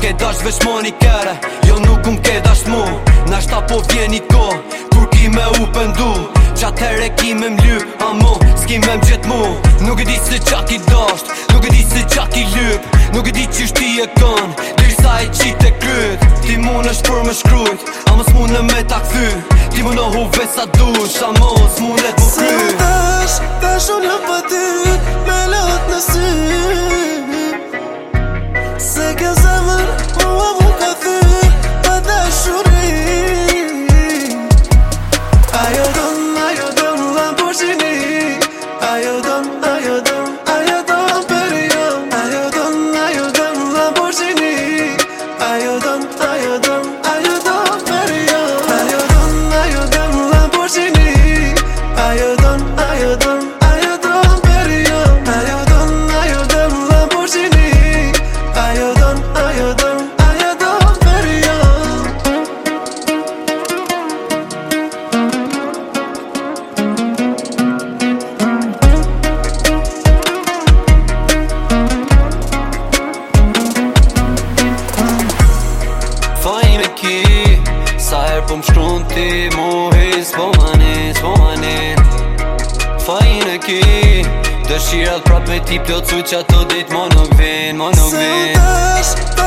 ke dash vesh moni kere Jo nuk um ke dash mu Nashta po i ko Kur ki me u pëndu Qatër e ki me mlyp A mu s'ki me mgjet mu Nuk e di se qa ki dasht Nuk e di se qa ki lyp Nuk e di që shti e kën Dirsa e qit e kryt Ti mu në shpër më shkryt A mu s'mu në me ta këthy Ti mu në huve sa dush A mu s'mu në të më kryt Se dash, dash unë hëpë të po më shtronë ti Mohi s'po mani, s'po mani Fajnë e ki Dëshirat prap me ti plëcu që ato dit Mo nuk vin, mo nuk vin Se u dësh